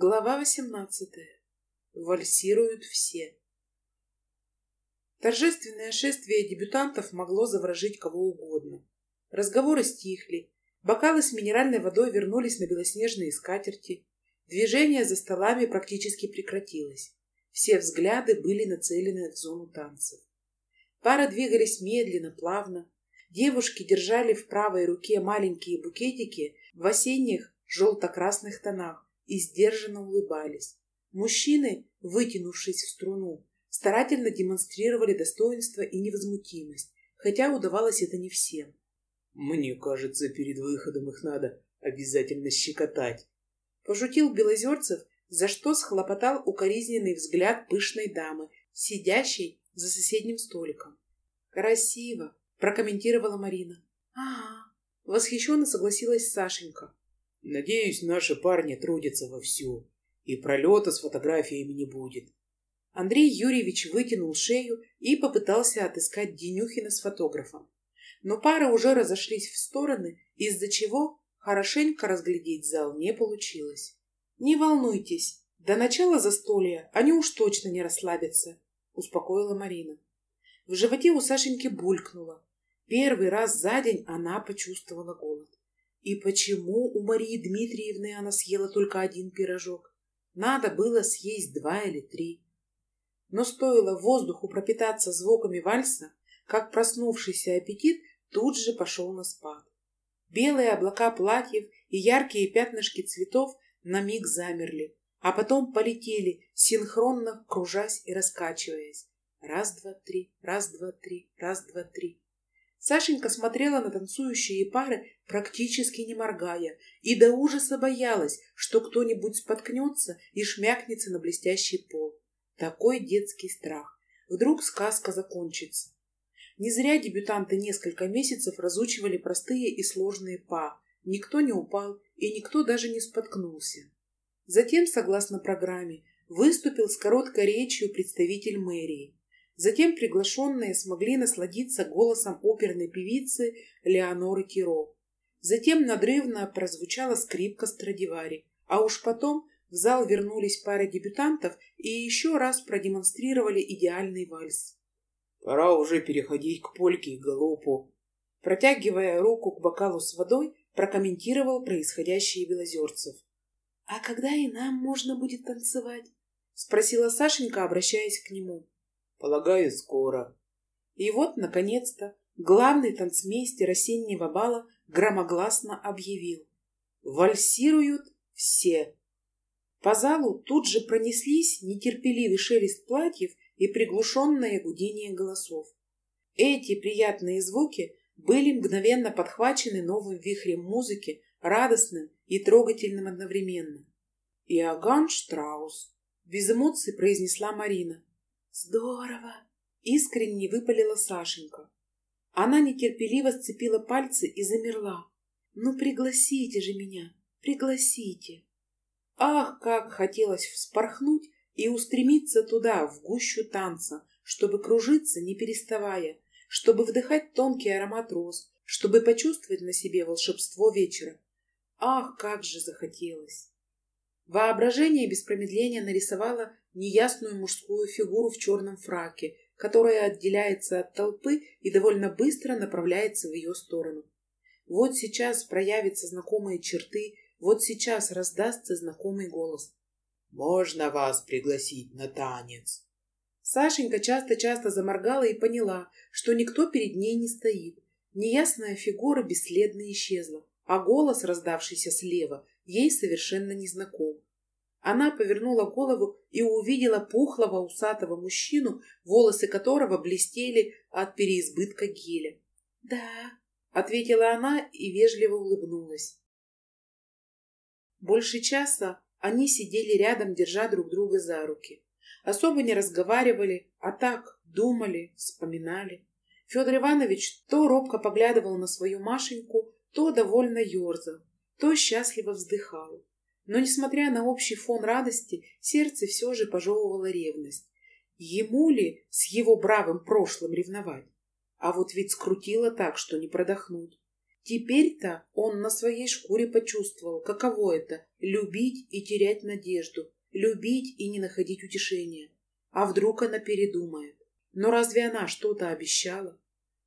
Глава 18. Вальсируют все. Торжественное шествие дебютантов могло заворожить кого угодно. Разговоры стихли, бокалы с минеральной водой вернулись на белоснежные скатерти, движение за столами практически прекратилось. Все взгляды были нацелены в зону танцев. Пары двигались медленно, плавно. Девушки держали в правой руке маленькие букетики в осенних желто-красных тонах, и сдержанно улыбались. Мужчины, вытянувшись в струну, старательно демонстрировали достоинство и невозмутимость, хотя удавалось это не всем. «Мне кажется, перед выходом их надо обязательно щекотать», — пошутил Белозерцев, за что схлопотал укоризненный взгляд пышной дамы, сидящей за соседним столиком. «Красиво», — прокомментировала Марина. «Ага», — восхищенно согласилась Сашенька. Надеюсь, наши парни трудятся вовсю, и пролета с фотографиями не будет. Андрей Юрьевич вытянул шею и попытался отыскать Денюхина с фотографом. Но пары уже разошлись в стороны, из-за чего хорошенько разглядеть зал не получилось. «Не волнуйтесь, до начала застолья они уж точно не расслабятся», — успокоила Марина. В животе у Сашеньки булькнуло. Первый раз за день она почувствовала голод. И почему у Марии Дмитриевны она съела только один пирожок? Надо было съесть два или три. Но стоило воздуху пропитаться звуками вальса, как проснувшийся аппетит тут же пошел на спад. Белые облака платьев и яркие пятнышки цветов на миг замерли, а потом полетели, синхронно кружась и раскачиваясь. Раз, два, три, Сашенька смотрела на танцующие пары, практически не моргая, и до ужаса боялась, что кто-нибудь споткнется и шмякнется на блестящий пол. Такой детский страх. Вдруг сказка закончится. Не зря дебютанты несколько месяцев разучивали простые и сложные па. Никто не упал, и никто даже не споткнулся. Затем, согласно программе, выступил с короткой речью представитель мэрии. Затем приглашенные смогли насладиться голосом оперной певицы Леоноры Киро. Затем надрывно прозвучала скрипка Страдивари, а уж потом в зал вернулись пара дебютантов и еще раз продемонстрировали идеальный вальс. «Пора уже переходить к польке и галопу», протягивая руку к бокалу с водой, прокомментировал происходящее Белозерцев. «А когда и нам можно будет танцевать?» — спросила Сашенька, обращаясь к нему. Полагаю, скоро. И вот, наконец-то, главный танцмейстер осеннего бала громогласно объявил. Вальсируют все. По залу тут же пронеслись нетерпеливый шелест платьев и приглушенное гудение голосов. Эти приятные звуки были мгновенно подхвачены новым вихрем музыки, радостным и трогательным одновременно. «Иоганн Штраус», — без эмоций произнесла Марина. «Здорово!» — искренне выпалила Сашенька. Она нетерпеливо сцепила пальцы и замерла. «Ну, пригласите же меня! Пригласите!» Ах, как хотелось вспорхнуть и устремиться туда, в гущу танца, чтобы кружиться, не переставая, чтобы вдыхать тонкий аромат роз, чтобы почувствовать на себе волшебство вечера. Ах, как же захотелось! Воображение без промедления нарисовало неясную мужскую фигуру в черном фраке, которая отделяется от толпы и довольно быстро направляется в ее сторону. Вот сейчас проявятся знакомые черты, вот сейчас раздастся знакомый голос. «Можно вас пригласить на танец?» Сашенька часто-часто заморгала и поняла, что никто перед ней не стоит. Неясная фигура бесследно исчезла, а голос, раздавшийся слева, ей совершенно незнаком. Она повернула голову и увидела пухлого усатого мужчину, волосы которого блестели от переизбытка геля. «Да», — ответила она и вежливо улыбнулась. Больше часа они сидели рядом, держа друг друга за руки. Особо не разговаривали, а так думали, вспоминали. Федор Иванович то робко поглядывал на свою Машеньку, то довольно ерзал, то счастливо вздыхал. Но, несмотря на общий фон радости, сердце все же пожевывало ревность. Ему ли с его бравым прошлым ревновать? А вот ведь скрутило так, что не продохнуть. Теперь-то он на своей шкуре почувствовал, каково это — любить и терять надежду, любить и не находить утешения. А вдруг она передумает? Но разве она что-то обещала?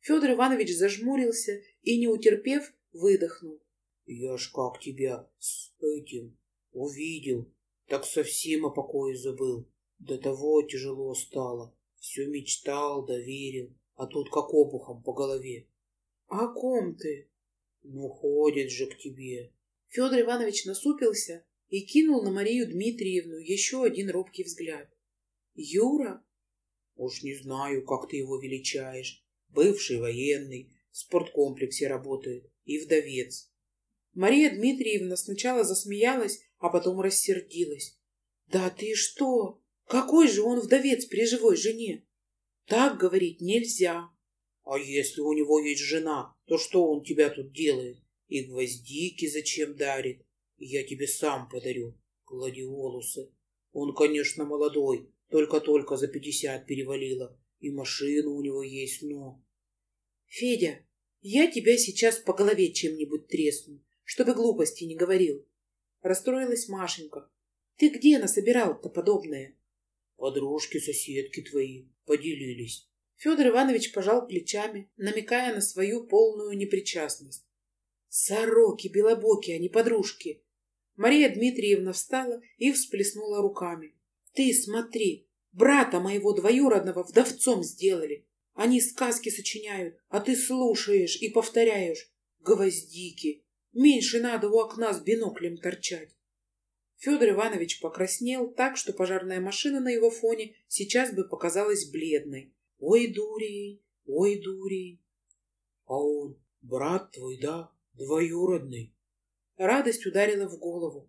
Федор Иванович зажмурился и, не утерпев, выдохнул. — Я ж как тебя с этим увидел, так совсем о покое забыл. До того тяжело стало. Все мечтал, доверил, а тут как опухом по голове. — О ком ты? Ну, ходит же к тебе. Федор Иванович насупился и кинул на Марию Дмитриевну еще один робкий взгляд. Юра? Уж не знаю, как ты его величаешь. Бывший военный, в спорткомплексе работает и вдовец. Мария Дмитриевна сначала засмеялась, а потом рассердилась. Да ты что? Какой же он вдовец при живой жене? Так говорить нельзя. А если у него есть жена, то что он тебя тут делает? И гвоздики зачем дарит? Я тебе сам подарю гладиолусы. Он, конечно, молодой, только-только за пятьдесят перевалило. И машина у него есть, но... Федя, я тебя сейчас по голове чем-нибудь тресну, чтобы глупости не говорил. Расстроилась Машенька. Ты где насобирал-то подобное? Подружки-соседки твои поделились. Федор Иванович пожал плечами, намекая на свою полную непричастность. Сороки белобоки, а не подружки. Мария Дмитриевна встала и всплеснула руками. Ты смотри, брата моего двоюродного вдовцом сделали. Они сказки сочиняют, а ты слушаешь и повторяешь. Гвоздики. Меньше надо у окна с биноклем торчать. Федор Иванович покраснел так, что пожарная машина на его фоне сейчас бы показалась бледной. Ой, дурень, ой, дурень. А он брат твой, да, двоюродный? Радость ударила в голову.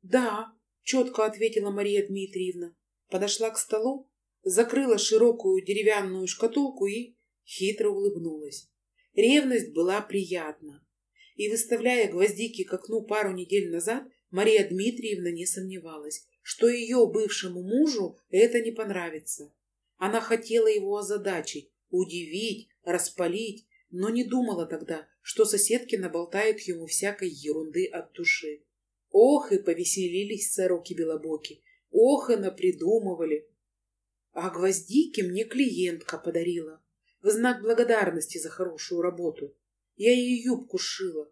Да, четко ответила Мария Дмитриевна. Подошла к столу, закрыла широкую деревянную шкатулку и хитро улыбнулась. Ревность была приятна. И, выставляя гвоздики к окну пару недель назад, Мария Дмитриевна не сомневалась, что ее бывшему мужу это не понравится. Она хотела его озадачить, удивить, распалить, но не думала тогда, что соседки наболтают ему всякой ерунды от души. Ох, и повеселились сороки-белобоки, ох, и напридумывали. А гвоздики мне клиентка подарила, в знак благодарности за хорошую работу. Я ей юбку сшила.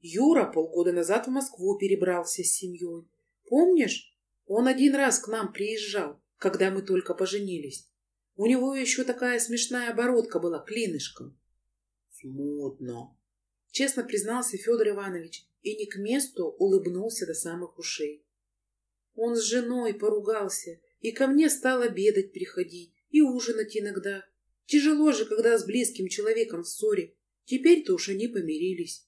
Юра полгода назад в Москву перебрался с семьей. Помнишь? Он один раз к нам приезжал, когда мы только поженились. У него еще такая смешная оборотка была клинышком. Смутно. Честно признался Федор Иванович и не к месту улыбнулся до самых ушей. Он с женой поругался и ко мне стал обедать приходить и ужинать иногда. Тяжело же, когда с близким человеком в ссоре. Теперь-то уж они помирились.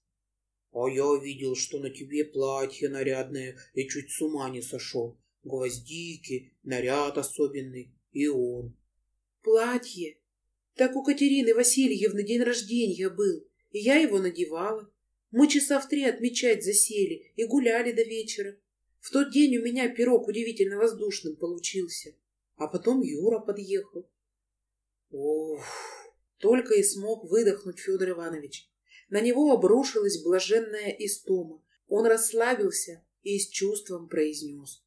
А я видел, что на тебе платье нарядное, и чуть с ума не сошел. Гвоздики, наряд особенный, и он. Платье. Так у Катерины Васильевны день рождения был, и я его надевала. Мы часа в три отмечать засели и гуляли до вечера. В тот день у меня пирог удивительно воздушным получился. А потом Юра подъехал. Ох, только и смог выдохнуть Федор Иванович. На него обрушилась блаженная истома. Он расслабился и с чувством произнес.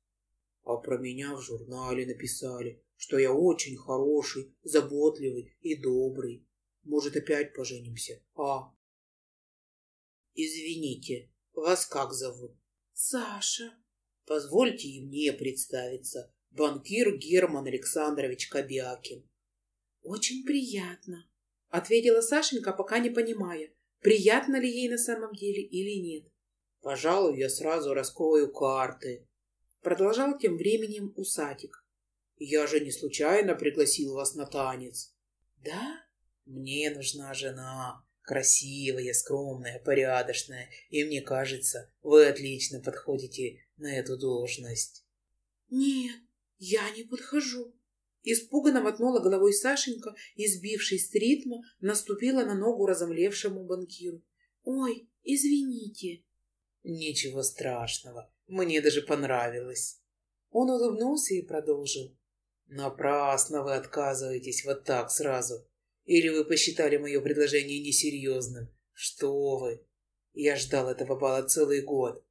А про меня в журнале написали, что я очень хороший, заботливый и добрый. Может, опять поженимся, а? Извините, вас как зовут? Саша. Позвольте и мне представиться. Банкир Герман Александрович Кобякин. Очень приятно, ответила Сашенька, пока не понимая, приятно ли ей на самом деле или нет. Пожалуй, я сразу раскрою карты. Продолжал тем временем усатик. Я же не случайно пригласил вас на танец. Да? Мне нужна жена. Красивая, скромная, порядочная. И мне кажется, вы отлично подходите на эту должность. Нет, я не подхожу. Испуганно мотнула головой Сашенька и, сбившись с ритма, наступила на ногу разомлевшему банкиру. «Ой, извините». «Ничего страшного, мне даже понравилось». Он улыбнулся и продолжил. Напрасно вы отказываетесь вот так сразу. Или вы посчитали мое предложение несерьезным? Что вы? Я ждал этого бала целый год.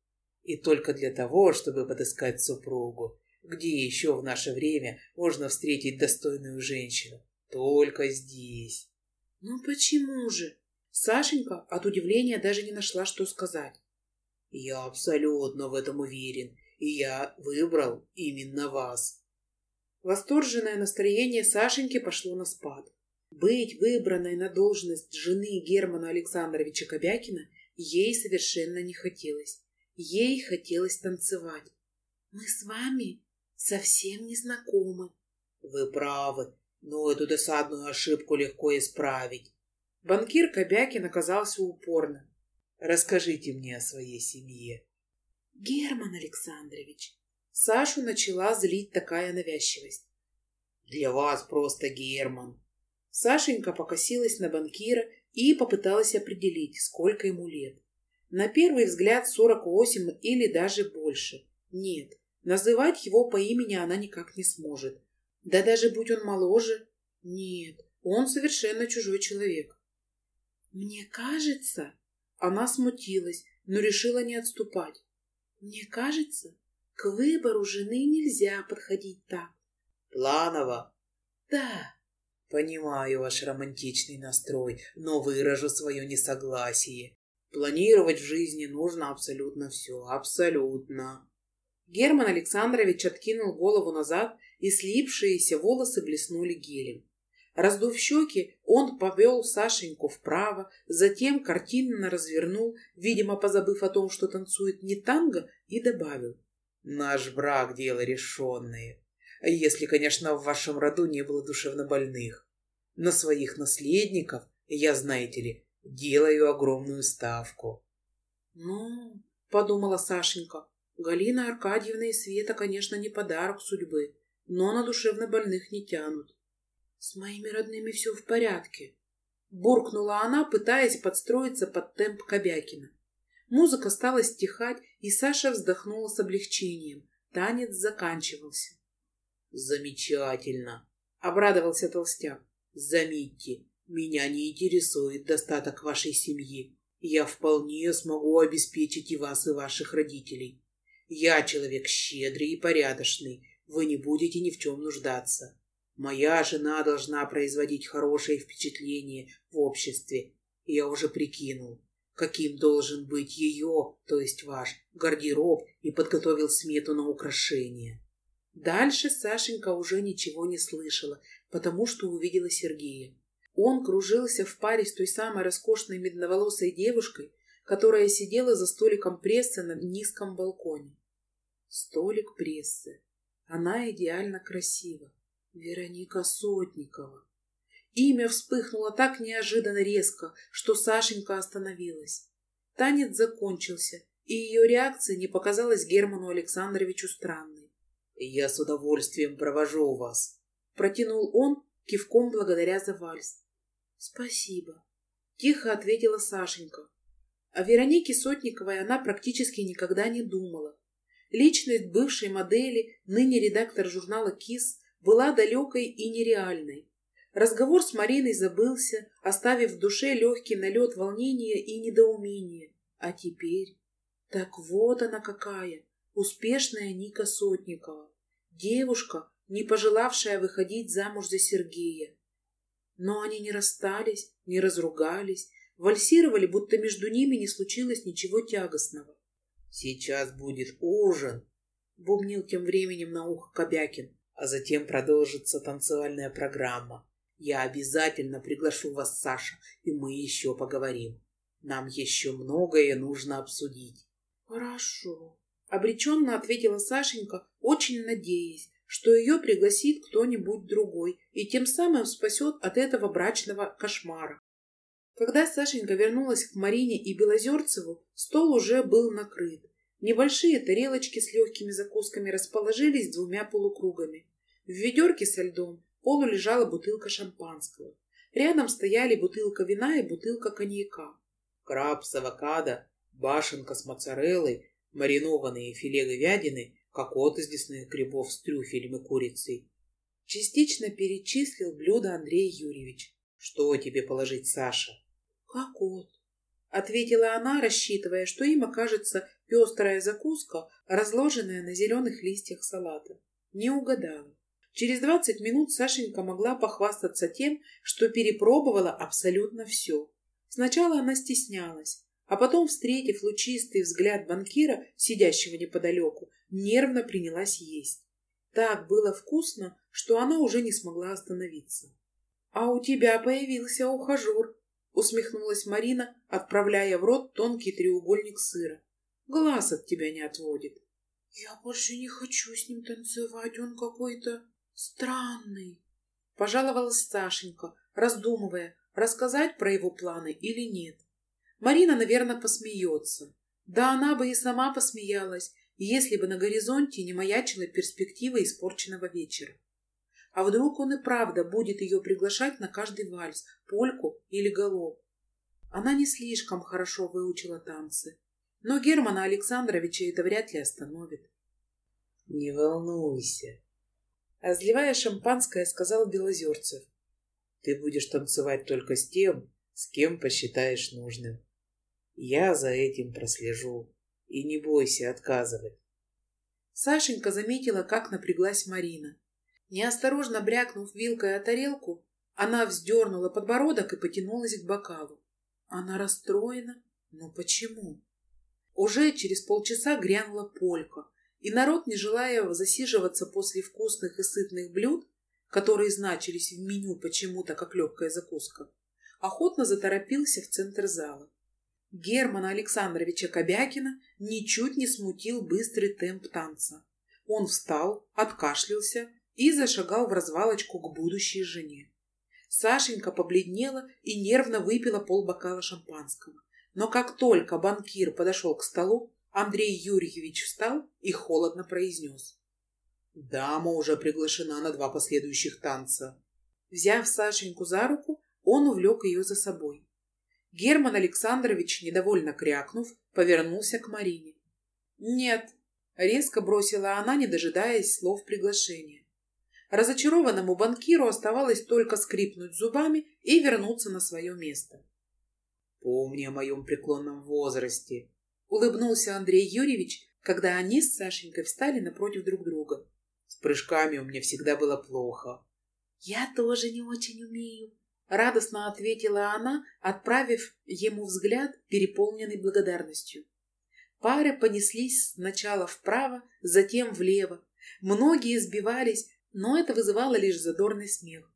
И только для того, чтобы подыскать супругу. Где еще в наше время можно встретить достойную женщину? Только здесь. Ну почему же? Сашенька от удивления даже не нашла, что сказать. Я абсолютно в этом уверен, и я выбрал именно вас. Восторженное настроение Сашеньки пошло на спад. Быть выбранной на должность жены Германа Александровича Кобякина ей совершенно не хотелось. Ей хотелось танцевать. «Мы с вами совсем не знакомы». «Вы правы, но эту досадную ошибку легко исправить». Банкир Кобякин оказался упорным. «Расскажите мне о своей семье». «Герман Александрович». Сашу начала злить такая навязчивость. «Для вас просто Герман». Сашенька покосилась на банкира и попыталась определить, сколько ему лет. На первый взгляд 48 или даже больше. Нет, называть его по имени она никак не сможет. Да даже будь он моложе, нет, он совершенно чужой человек. Мне кажется, она смутилась, но решила не отступать. Мне кажется, к выбору жены нельзя подходить так. Планово? Да. Понимаю ваш романтичный настрой, но выражу свое несогласие. Планировать в жизни нужно абсолютно все. Абсолютно. Герман Александрович откинул голову назад, и слипшиеся волосы блеснули гелем. Раздув щеки, он повел Сашеньку вправо, затем картинно развернул, видимо, позабыв о том, что танцует не танго, и добавил. «Наш брак — дело решенное. Если, конечно, в вашем роду не было душевнобольных. На своих наследников я, знаете ли, делаю огромную ставку. Ну, подумала Сашенька, Галина Аркадьевна и Света, конечно, не подарок судьбы, но на душевно больных не тянут. С моими родными все в порядке. Буркнула она, пытаясь подстроиться под темп Кобякина. Музыка стала стихать, и Саша вздохнула с облегчением. Танец заканчивался. «Замечательно!» — обрадовался толстяк. «Заметьте, меня не интересует достаток вашей семьи. Я вполне смогу обеспечить и вас, и ваших родителей. Я человек щедрый и порядочный. Вы не будете ни в чем нуждаться. Моя жена должна производить хорошее впечатление в обществе. Я уже прикинул, каким должен быть ее, то есть ваш, гардероб и подготовил смету на украшения. Дальше Сашенька уже ничего не слышала, потому что увидела Сергея. Он кружился в паре с той самой роскошной медноволосой девушкой, которая сидела за столиком прессы на низком балконе. Столик прессы. Она идеально красива. Вероника Сотникова. Имя вспыхнуло так неожиданно резко, что Сашенька остановилась. Танец закончился, и ее реакция не показалась Герману Александровичу странной. «Я с удовольствием провожу вас», — протянул он, кивком благодаря за вальс. «Спасибо», — тихо ответила Сашенька. О Веронике Сотниковой она практически никогда не думала. Личность бывшей модели, ныне редактор журнала «Кис», была далекой и нереальной. Разговор с Мариной забылся, оставив в душе легкий налет волнения и недоумения. А теперь... Так вот она какая, успешная Ника Сотникова. Девушка, не пожелавшая выходить замуж за Сергея. Но они не расстались, не разругались, вальсировали, будто между ними не случилось ничего тягостного. «Сейчас будет ужин», — бубнил тем временем на ухо Кобякин, «а затем продолжится танцевальная программа. Я обязательно приглашу вас, Саша, и мы еще поговорим. Нам еще многое нужно обсудить». «Хорошо», — обреченно ответила Сашенька, очень надеясь, что ее пригласит кто-нибудь другой и тем самым спасет от этого брачного кошмара. Когда Сашенька вернулась к Марине и Белозерцеву, стол уже был накрыт. Небольшие тарелочки с легкими закусками расположились двумя полукругами. В ведерке со льдом полу лежала бутылка шампанского. Рядом стояли бутылка вина и бутылка коньяка. Краб с авокадо, башенка с моцареллой, маринованные филе говядины кокот из лесных грибов с трюфелем и курицей. Частично перечислил блюдо Андрей Юрьевич. Что тебе положить, Саша? Кокот. Ответила она, рассчитывая, что им окажется пестрая закуска, разложенная на зеленых листьях салата. Не угадала. Через двадцать минут Сашенька могла похвастаться тем, что перепробовала абсолютно все. Сначала она стеснялась, а потом, встретив лучистый взгляд банкира, сидящего неподалеку, нервно принялась есть. Так было вкусно, что она уже не смогла остановиться. — А у тебя появился ухажер, — усмехнулась Марина, отправляя в рот тонкий треугольник сыра. — Глаз от тебя не отводит. — Я больше не хочу с ним танцевать, он какой-то странный, — пожаловалась Сашенька, раздумывая, рассказать про его планы или нет. Марина, наверное, посмеется. Да она бы и сама посмеялась, если бы на горизонте не маячила перспектива испорченного вечера. А вдруг он и правда будет ее приглашать на каждый вальс, польку или галоп? Она не слишком хорошо выучила танцы, но Германа Александровича это вряд ли остановит. — Не волнуйся, — разливая шампанское, сказал Белозерцев. — Ты будешь танцевать только с тем, с кем посчитаешь нужным. Я за этим прослежу. И не бойся отказывать. Сашенька заметила, как напряглась Марина. Неосторожно брякнув вилкой о тарелку, она вздернула подбородок и потянулась к бокалу. Она расстроена? Но почему? Уже через полчаса грянула полька, и народ, не желая засиживаться после вкусных и сытных блюд, которые значились в меню почему-то как легкая закуска, охотно заторопился в центр зала. Германа Александровича Кобякина ничуть не смутил быстрый темп танца. Он встал, откашлялся и зашагал в развалочку к будущей жене. Сашенька побледнела и нервно выпила полбокала шампанского. Но как только банкир подошел к столу, Андрей Юрьевич встал и холодно произнес. «Дама уже приглашена на два последующих танца». Взяв Сашеньку за руку, он увлек ее за собой. Герман Александрович, недовольно крякнув, повернулся к Марине. «Нет», — резко бросила она, не дожидаясь слов приглашения. Разочарованному банкиру оставалось только скрипнуть зубами и вернуться на свое место. «Помни о моем преклонном возрасте», — улыбнулся Андрей Юрьевич, когда они с Сашенькой встали напротив друг друга. «С прыжками у меня всегда было плохо». «Я тоже не очень умею», Радостно ответила она, отправив ему взгляд, переполненный благодарностью. Пары понеслись сначала вправо, затем влево. Многие сбивались, но это вызывало лишь задорный смех.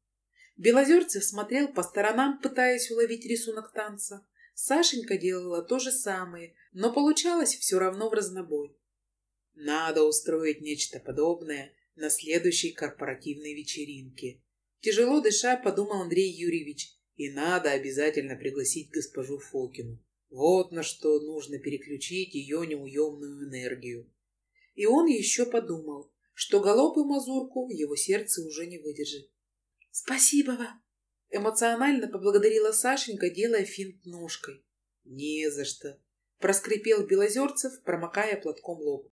Белозерцев смотрел по сторонам, пытаясь уловить рисунок танца. Сашенька делала то же самое, но получалось все равно в разнобой. Надо устроить нечто подобное на следующей корпоративной вечеринке, Тяжело дыша, подумал Андрей Юрьевич. И надо обязательно пригласить госпожу Фокину. Вот на что нужно переключить ее неуемную энергию. И он еще подумал, что галоп и мазурку его сердце уже не выдержит. «Спасибо вам!» Эмоционально поблагодарила Сашенька, делая финт ножкой. «Не за что!» Проскрипел Белозерцев, промокая платком лоб.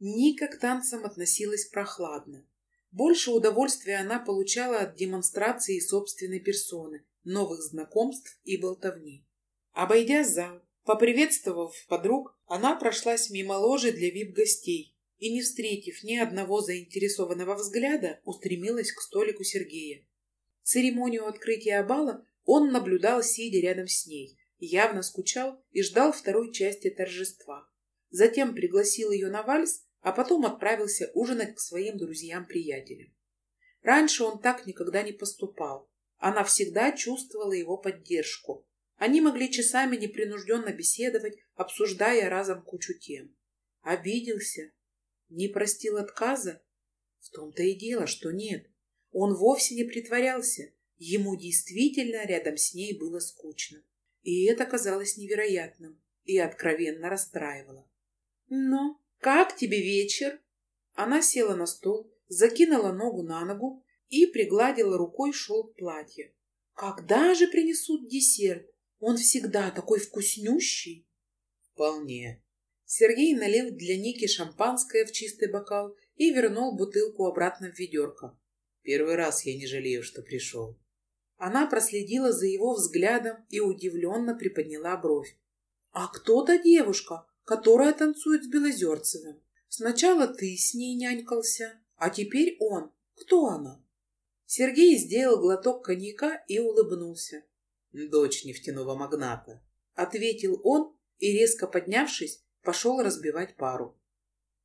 Ника к танцам относилась прохладно. Больше удовольствия она получала от демонстрации собственной персоны, новых знакомств и болтовни. Обойдя зал, поприветствовав подруг, она прошлась мимо ложи для вип-гостей и, не встретив ни одного заинтересованного взгляда, устремилась к столику Сергея. Церемонию открытия бала он наблюдал, сидя рядом с ней, явно скучал и ждал второй части торжества. Затем пригласил ее на вальс а потом отправился ужинать к своим друзьям-приятелям. Раньше он так никогда не поступал. Она всегда чувствовала его поддержку. Они могли часами непринужденно беседовать, обсуждая разом кучу тем. Обиделся? Не простил отказа? В том-то и дело, что нет. Он вовсе не притворялся. Ему действительно рядом с ней было скучно. И это казалось невероятным и откровенно расстраивало. Но «Как тебе вечер?» Она села на стол, закинула ногу на ногу и пригладила рукой шелк платья. «Когда же принесут десерт? Он всегда такой вкуснющий!» «Вполне». Сергей налил для Ники шампанское в чистый бокал и вернул бутылку обратно в ведерко. «Первый раз я не жалею, что пришел». Она проследила за его взглядом и удивленно приподняла бровь. «А кто-то девушка, которая танцует с Белозерцевым. Сначала ты с ней нянькался, а теперь он. Кто она?» Сергей сделал глоток коньяка и улыбнулся. «Дочь нефтяного магната», — ответил он и, резко поднявшись, пошел разбивать пару.